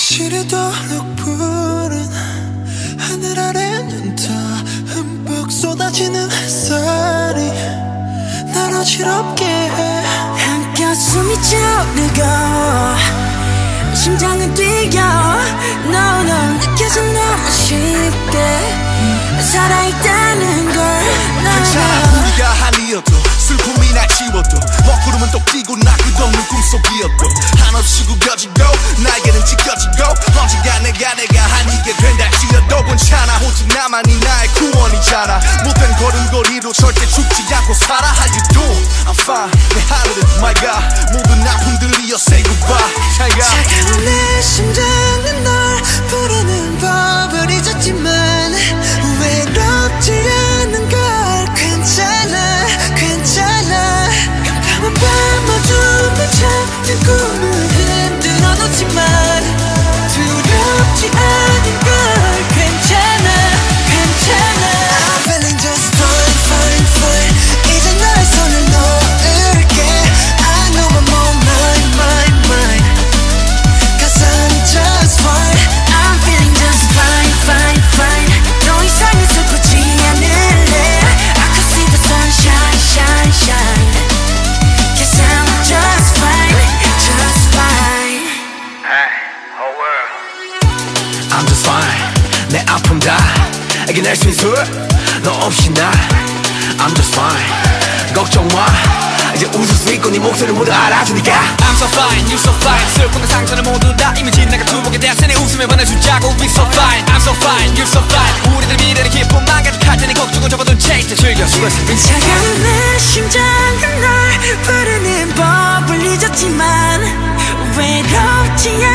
시리도록 푸른 하늘 아래는 더 흠뻑 쏟아지는 햇살이 날 어지럽게 해. 한껏 숨이 차오르고 심장은 뛰어 No no 느껴져 너무 쉽게. 살아있다는 걸 괜찮아. 우리가 한 이어도 슬픔이 날 지워도. 먹구름은 또 끼고 나 끝없는 꿈속이었고 한없이 구겨지고 나만이 나의 구원이잖아. 못된 걸음걸이로 절대 죽지 않고 살아 How you doing? I'm fine. 내 하루는 my god 모든 아픔들이여 say goodbye 아픔 다. 이겨낼 수 있어 너 없이 나. I'm just fine. 걱정 마. 이제 웃을 수 있고 네 목소리 모두 알아주니까. I'm so fine, you so fine. 슬픔과 상처는 모두 다 이미 지나가 두목에 대한 내 웃음에 보내주자고. We so fine, I'm so fine, you so fine. 우리들 미래를 기쁨만 가득할 테니 걱정은 접어둔 채 이제 즐겨 수고했어. 차가운 내 심장은 널 부르는 법을 잊었지만 외롭지 않아